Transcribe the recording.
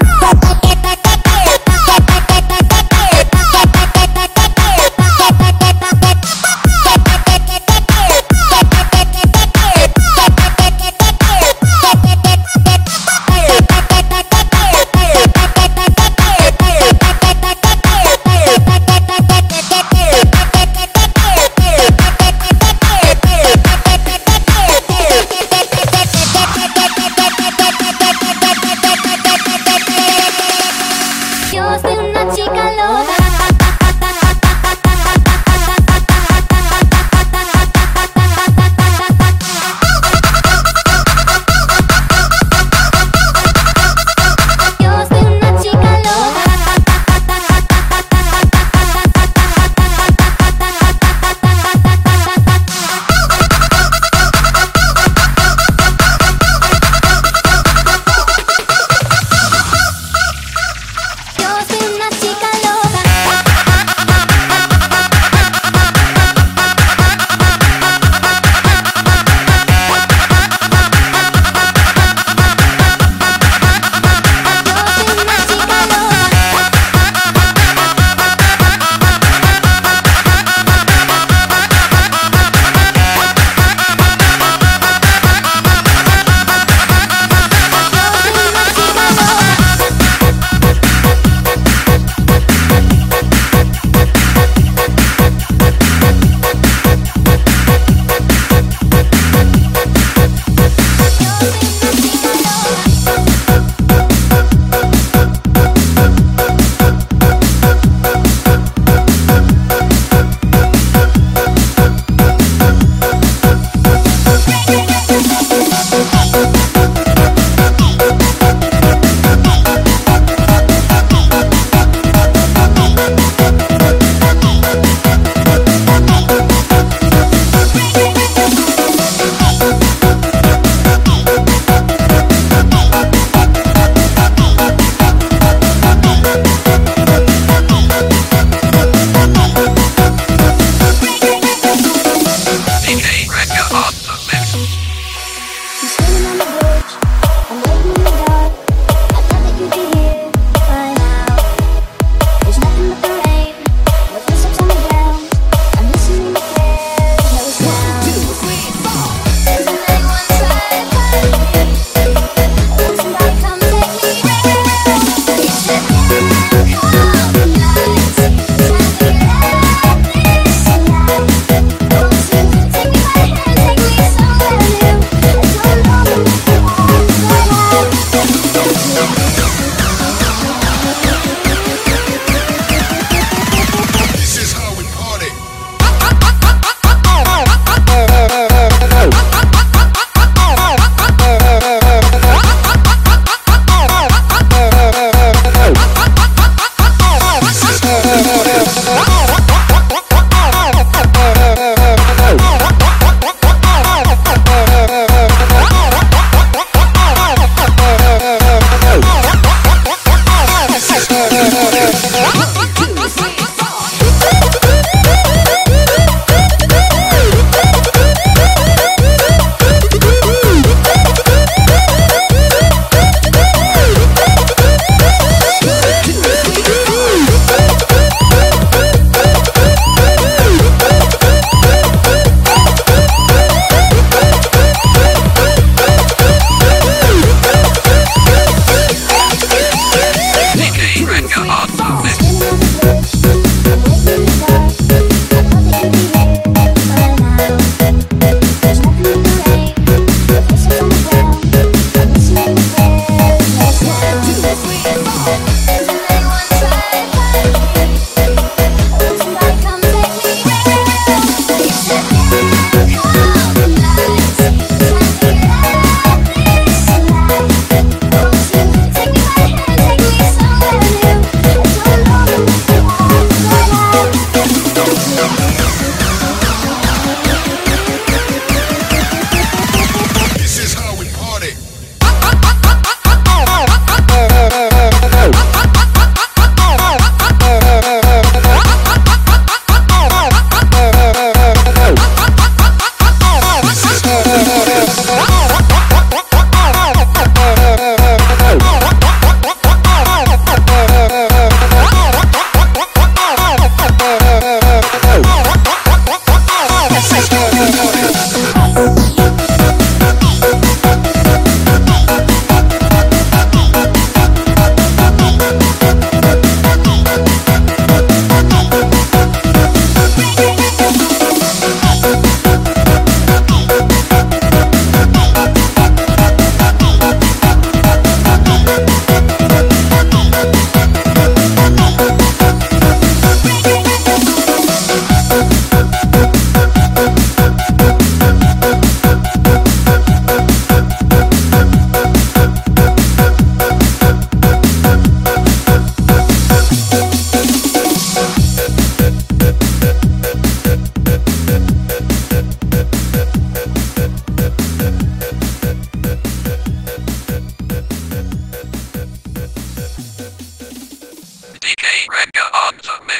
ta